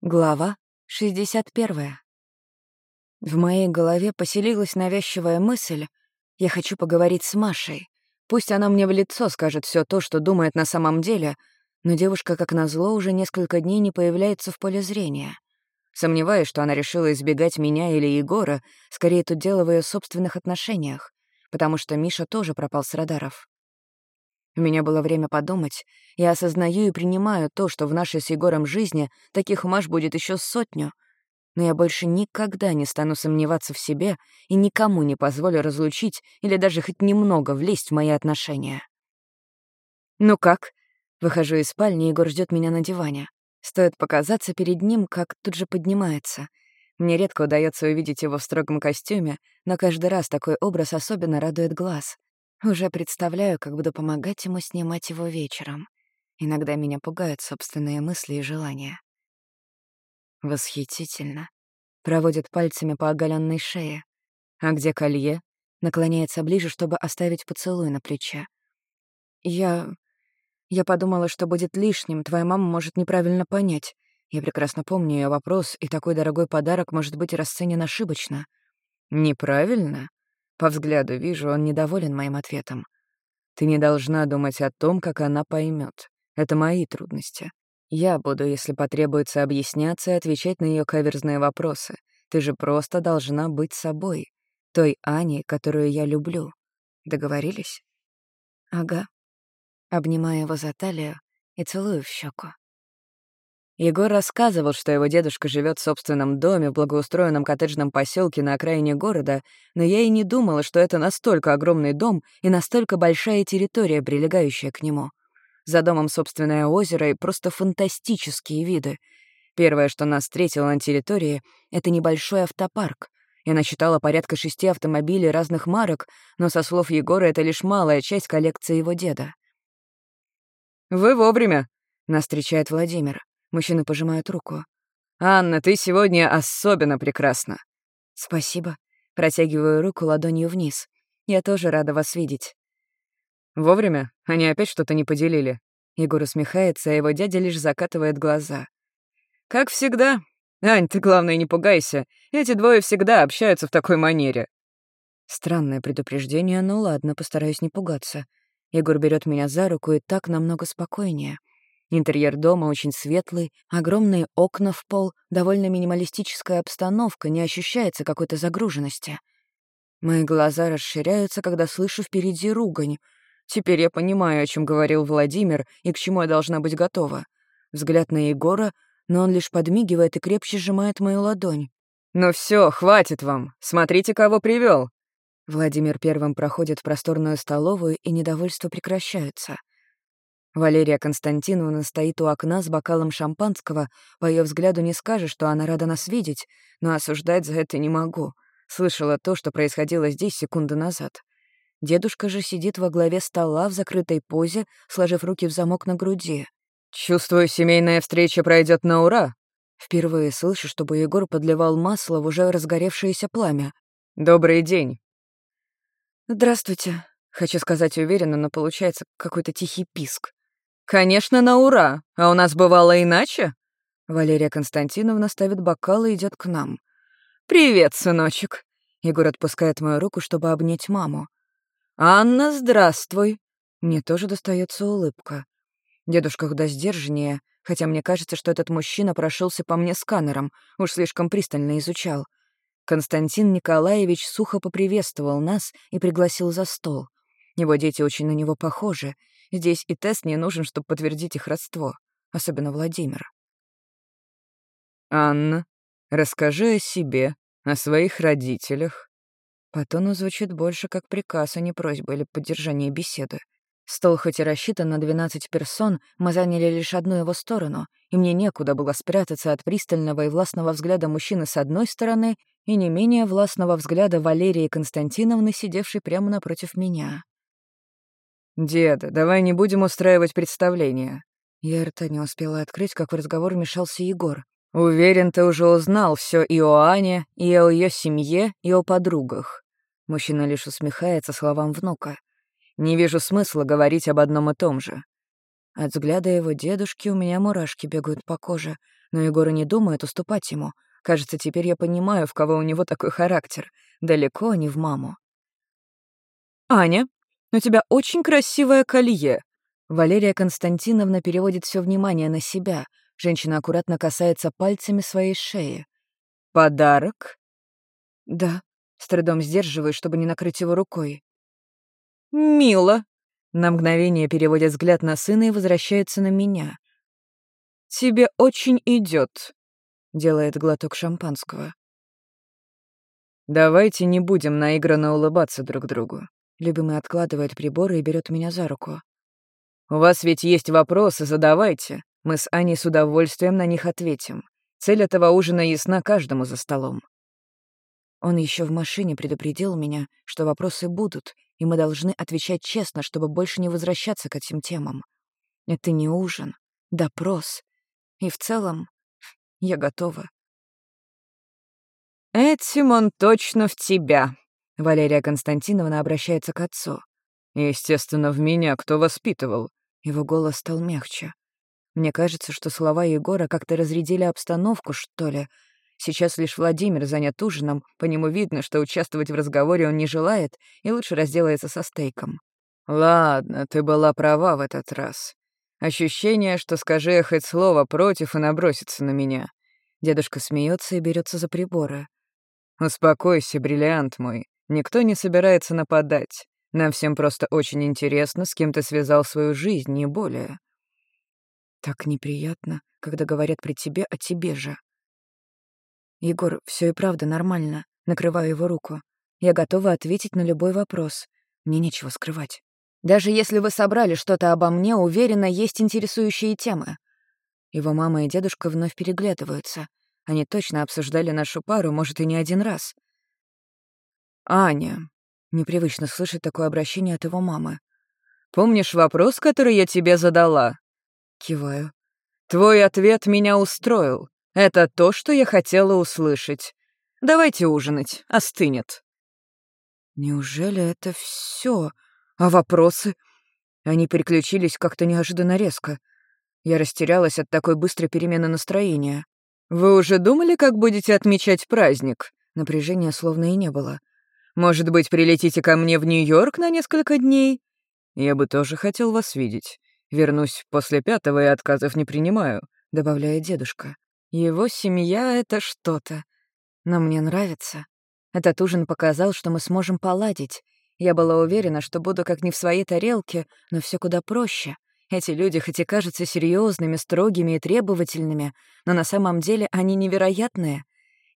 Глава 61. В моей голове поселилась навязчивая мысль «Я хочу поговорить с Машей. Пусть она мне в лицо скажет все то, что думает на самом деле», но девушка, как назло, уже несколько дней не появляется в поле зрения. Сомневаюсь, что она решила избегать меня или Егора, скорее тут дело в ее собственных отношениях, потому что Миша тоже пропал с радаров. У меня было время подумать. Я осознаю и принимаю то, что в нашей с Егором жизни таких Маш будет еще сотню. Но я больше никогда не стану сомневаться в себе и никому не позволю разлучить или даже хоть немного влезть в мои отношения. «Ну как?» Выхожу из спальни, Егор ждет меня на диване. Стоит показаться перед ним, как тут же поднимается. Мне редко удается увидеть его в строгом костюме, но каждый раз такой образ особенно радует глаз. Уже представляю, как буду помогать ему снимать его вечером. Иногда меня пугают собственные мысли и желания. Восхитительно. Проводит пальцами по оголенной шее. А где колье? Наклоняется ближе, чтобы оставить поцелуй на плече. Я... Я подумала, что будет лишним, твоя мама может неправильно понять. Я прекрасно помню ее вопрос, и такой дорогой подарок может быть расценен ошибочно. Неправильно? По взгляду вижу, он недоволен моим ответом. Ты не должна думать о том, как она поймет. Это мои трудности. Я буду, если потребуется, объясняться и отвечать на ее каверзные вопросы. Ты же просто должна быть собой. Той Аней, которую я люблю. Договорились? Ага. Обнимаю его за талию и целую в щеку. Егор рассказывал, что его дедушка живет в собственном доме в благоустроенном коттеджном поселке на окраине города, но я и не думала, что это настолько огромный дом и настолько большая территория, прилегающая к нему. За домом собственное озеро и просто фантастические виды. Первое, что нас встретило на территории, — это небольшой автопарк. Я насчитала порядка шести автомобилей разных марок, но, со слов Егора, это лишь малая часть коллекции его деда. «Вы вовремя», — нас встречает Владимир. Мужчина пожимает руку. «Анна, ты сегодня особенно прекрасна». «Спасибо». Протягиваю руку ладонью вниз. «Я тоже рада вас видеть». «Вовремя? Они опять что-то не поделили». Егор усмехается, а его дядя лишь закатывает глаза. «Как всегда. Ань, ты, главное, не пугайся. Эти двое всегда общаются в такой манере». Странное предупреждение, но ладно, постараюсь не пугаться. Егор берет меня за руку и так намного спокойнее. Интерьер дома очень светлый, огромные окна в пол, довольно минималистическая обстановка, не ощущается какой-то загруженности. Мои глаза расширяются, когда слышу впереди ругань. Теперь я понимаю, о чем говорил Владимир и к чему я должна быть готова. Взгляд на Егора, но он лишь подмигивает и крепче сжимает мою ладонь. «Ну все, хватит вам. Смотрите, кого привел. Владимир первым проходит в просторную столовую, и недовольство прекращается. Валерия Константиновна стоит у окна с бокалом шампанского. По ее взгляду не скажешь, что она рада нас видеть, но осуждать за это не могу. Слышала то, что происходило здесь секунду назад. Дедушка же сидит во главе стола в закрытой позе, сложив руки в замок на груди. «Чувствую, семейная встреча пройдет на ура!» Впервые слышу, чтобы Егор подливал масло в уже разгоревшееся пламя. «Добрый день!» «Здравствуйте!» Хочу сказать уверенно, но получается какой-то тихий писк. «Конечно, на ура! А у нас бывало иначе?» Валерия Константиновна ставит бокал и идет к нам. «Привет, сыночек!» Егор отпускает мою руку, чтобы обнять маму. «Анна, здравствуй!» Мне тоже достается улыбка. Дедушка куда сдержаннее, хотя мне кажется, что этот мужчина прошелся по мне сканером, уж слишком пристально изучал. Константин Николаевич сухо поприветствовал нас и пригласил за стол. Его дети очень на него похожи, Здесь и тест не нужен, чтобы подтвердить их родство, особенно Владимир. «Анна, расскажи о себе, о своих родителях». По тону звучит больше как приказ, а не просьба или поддержание беседы. Стол хоть и рассчитан на 12 персон, мы заняли лишь одну его сторону, и мне некуда было спрятаться от пристального и властного взгляда мужчины с одной стороны и не менее властного взгляда Валерии Константиновны, сидевшей прямо напротив меня. «Деда, давай не будем устраивать представления». Я рта не успела открыть, как в разговор вмешался Егор. «Уверен, ты уже узнал все и о Ане, и о ее семье, и о подругах». Мужчина лишь усмехается словам внука. «Не вижу смысла говорить об одном и том же». От взгляда его дедушки у меня мурашки бегают по коже, но Егор не думает уступать ему. Кажется, теперь я понимаю, в кого у него такой характер. Далеко не в маму. «Аня, у тебя очень красивое колье!» Валерия Константиновна переводит все внимание на себя. Женщина аккуратно касается пальцами своей шеи. «Подарок?» «Да», — с трудом сдерживаю, чтобы не накрыть его рукой. «Мило!» На мгновение переводит взгляд на сына и возвращается на меня. «Тебе очень идет, делает глоток шампанского. «Давайте не будем наигранно улыбаться друг другу». Любимый откладывает приборы и берет меня за руку. «У вас ведь есть вопросы, задавайте. Мы с Аней с удовольствием на них ответим. Цель этого ужина ясна каждому за столом». Он еще в машине предупредил меня, что вопросы будут, и мы должны отвечать честно, чтобы больше не возвращаться к этим темам. Это не ужин, допрос. И в целом я готова. «Этим он точно в тебя», — Валерия Константиновна обращается к отцу. «Естественно, в меня кто воспитывал?» Его голос стал мягче. Мне кажется, что слова Егора как-то разрядили обстановку, что ли. Сейчас лишь Владимир занят ужином, по нему видно, что участвовать в разговоре он не желает и лучше разделается со стейком. «Ладно, ты была права в этот раз. Ощущение, что скажи я хоть слово против и набросится на меня». Дедушка смеется и берется за приборы. «Успокойся, бриллиант мой. Никто не собирается нападать. Нам всем просто очень интересно, с кем ты связал свою жизнь, не более». Так неприятно, когда говорят при тебе о тебе же. Егор, все и правда нормально. Накрываю его руку. Я готова ответить на любой вопрос. Мне нечего скрывать. Даже если вы собрали что-то обо мне, уверена, есть интересующие темы. Его мама и дедушка вновь переглядываются. Они точно обсуждали нашу пару, может, и не один раз. «Аня», — непривычно слышать такое обращение от его мамы. «Помнишь вопрос, который я тебе задала?» Киваю. «Твой ответ меня устроил. Это то, что я хотела услышать. Давайте ужинать, остынет». Неужели это все? А вопросы? Они переключились как-то неожиданно резко. Я растерялась от такой быстрой перемены настроения. «Вы уже думали, как будете отмечать праздник?» Напряжения словно и не было. «Может быть, прилетите ко мне в Нью-Йорк на несколько дней?» «Я бы тоже хотел вас видеть. Вернусь после пятого и отказов не принимаю», — добавляет дедушка. Его семья — это что-то. Но мне нравится. Этот ужин показал, что мы сможем поладить. Я была уверена, что буду как не в своей тарелке, но все куда проще. Эти люди хоть и кажутся серьезными, строгими и требовательными, но на самом деле они невероятные.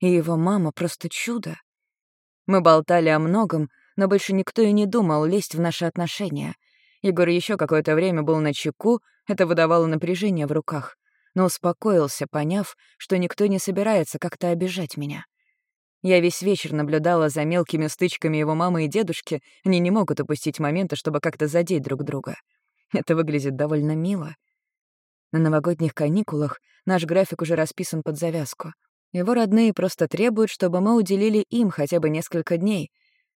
И его мама просто чудо. Мы болтали о многом, но больше никто и не думал лезть в наши отношения. Егор еще какое-то время был на чеку, это выдавало напряжение в руках но успокоился, поняв, что никто не собирается как-то обижать меня. Я весь вечер наблюдала за мелкими стычками его мамы и дедушки, они не могут упустить момента, чтобы как-то задеть друг друга. Это выглядит довольно мило. На новогодних каникулах наш график уже расписан под завязку. Его родные просто требуют, чтобы мы уделили им хотя бы несколько дней.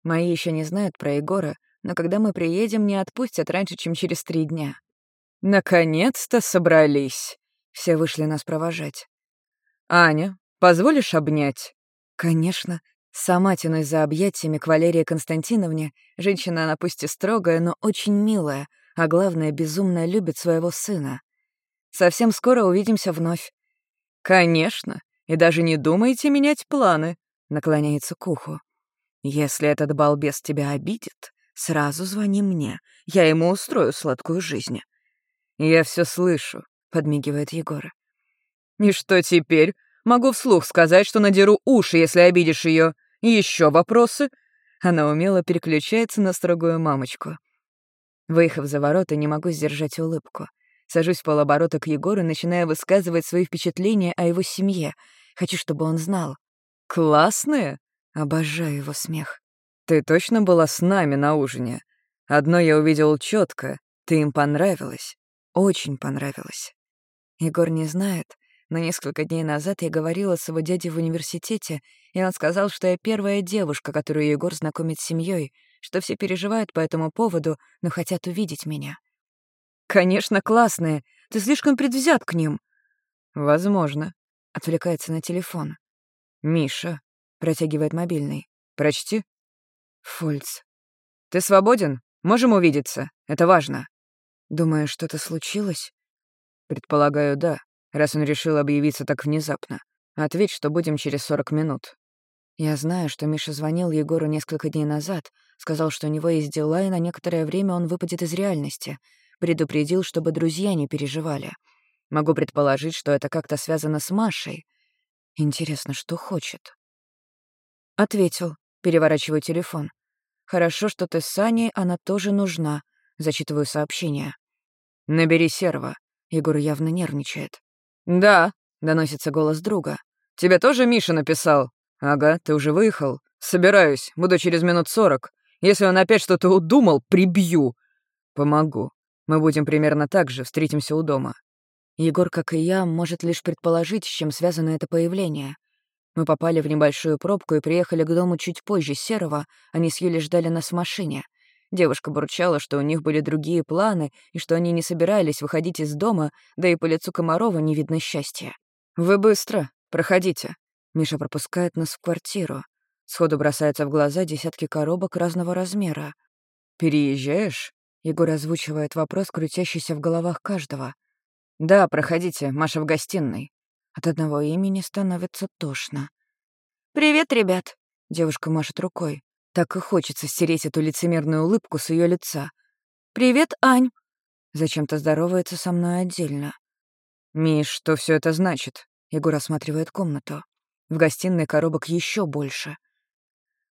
Мои еще не знают про Егора, но когда мы приедем, не отпустят раньше, чем через три дня. «Наконец-то собрались!» Все вышли нас провожать. «Аня, позволишь обнять?» «Конечно». Сама тянусь за объятиями к Валерии Константиновне. Женщина она пусть и строгая, но очень милая, а главное, безумно любит своего сына. Совсем скоро увидимся вновь. «Конечно, и даже не думайте менять планы», — наклоняется к уху. «Если этот балбес тебя обидит, сразу звони мне. Я ему устрою сладкую жизнь». «Я все слышу подмигивает Егор. «И что теперь? Могу вслух сказать, что надеру уши, если обидишь ее. Еще вопросы?» Она умело переключается на строгую мамочку. Выехав за ворота, не могу сдержать улыбку. Сажусь в полоборота к Егору, начиная высказывать свои впечатления о его семье. Хочу, чтобы он знал. «Классные?» Обожаю его смех. «Ты точно была с нами на ужине? Одно я увидел четко. Ты им понравилась. Очень понравилась». Егор не знает, но несколько дней назад я говорила с его дядей в университете, и он сказал, что я первая девушка, которую Егор знакомит с семьей, что все переживают по этому поводу, но хотят увидеть меня. Конечно, классные. Ты слишком предвзят к ним. Возможно. Отвлекается на телефон. Миша. Протягивает мобильный. Прочти. Фольц. Ты свободен? Можем увидеться. Это важно. Думаешь, что-то случилось? Предполагаю, да, раз он решил объявиться так внезапно. Ответь, что будем через 40 минут. Я знаю, что Миша звонил Егору несколько дней назад, сказал, что у него есть дела, и на некоторое время он выпадет из реальности. Предупредил, чтобы друзья не переживали. Могу предположить, что это как-то связано с Машей. Интересно, что хочет? Ответил, переворачиваю телефон. Хорошо, что ты с Саней, она тоже нужна. Зачитываю сообщение. Набери серва. Егор явно нервничает. «Да», — доносится голос друга. «Тебе тоже Миша написал?» «Ага, ты уже выехал?» «Собираюсь, буду через минут сорок. Если он опять что-то удумал, прибью!» «Помогу. Мы будем примерно так же, встретимся у дома». Егор, как и я, может лишь предположить, с чем связано это появление. Мы попали в небольшую пробку и приехали к дому чуть позже Серого, они с Юлей ждали нас в машине. Девушка бурчала, что у них были другие планы и что они не собирались выходить из дома, да и по лицу Комарова не видно счастья. «Вы быстро. Проходите», Миша пропускает нас в квартиру. Сходу бросаются в глаза десятки коробок разного размера. «Переезжаешь?» Егор озвучивает вопрос, крутящийся в головах каждого. «Да, проходите, Маша в гостиной». От одного имени становится тошно. «Привет, ребят!» — девушка машет рукой. Так и хочется стереть эту лицемерную улыбку с ее лица. «Привет, Ань!» Зачем-то здоровается со мной отдельно. «Миш, что все это значит?» Егор осматривает комнату. В гостиной коробок еще больше.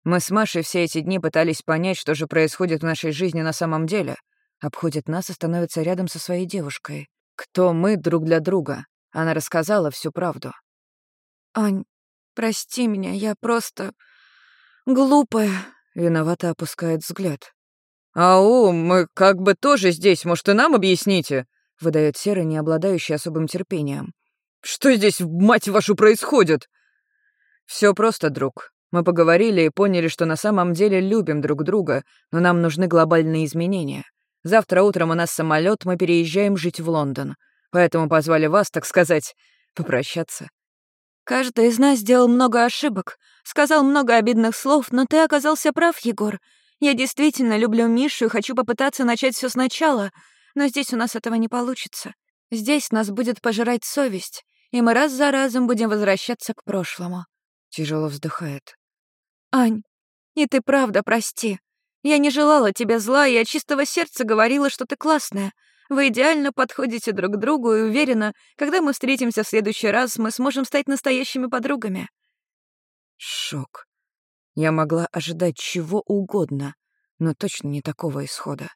Мы с Машей все эти дни пытались понять, что же происходит в нашей жизни на самом деле. Обходит нас и становится рядом со своей девушкой. Кто мы друг для друга. Она рассказала всю правду. «Ань, прости меня, я просто... глупая», — виновато опускает взгляд. «Ау, мы как бы тоже здесь, может, и нам объясните?» — выдает Серый, не обладающий особым терпением. «Что здесь, мать вашу, происходит?» Все просто, друг. Мы поговорили и поняли, что на самом деле любим друг друга, но нам нужны глобальные изменения. Завтра утром у нас самолет, мы переезжаем жить в Лондон. Поэтому позвали вас, так сказать, попрощаться. Каждый из нас сделал много ошибок, сказал много обидных слов, но ты оказался прав, Егор. Я действительно люблю Мишу и хочу попытаться начать все сначала, но здесь у нас этого не получится. Здесь нас будет пожирать совесть, и мы раз за разом будем возвращаться к прошлому. Тяжело вздыхает. «Ань, и ты правда прости. Я не желала тебе зла, и от чистого сердца говорила, что ты классная. Вы идеально подходите друг к другу, и уверена, когда мы встретимся в следующий раз, мы сможем стать настоящими подругами». Шок. Я могла ожидать чего угодно, но точно не такого исхода.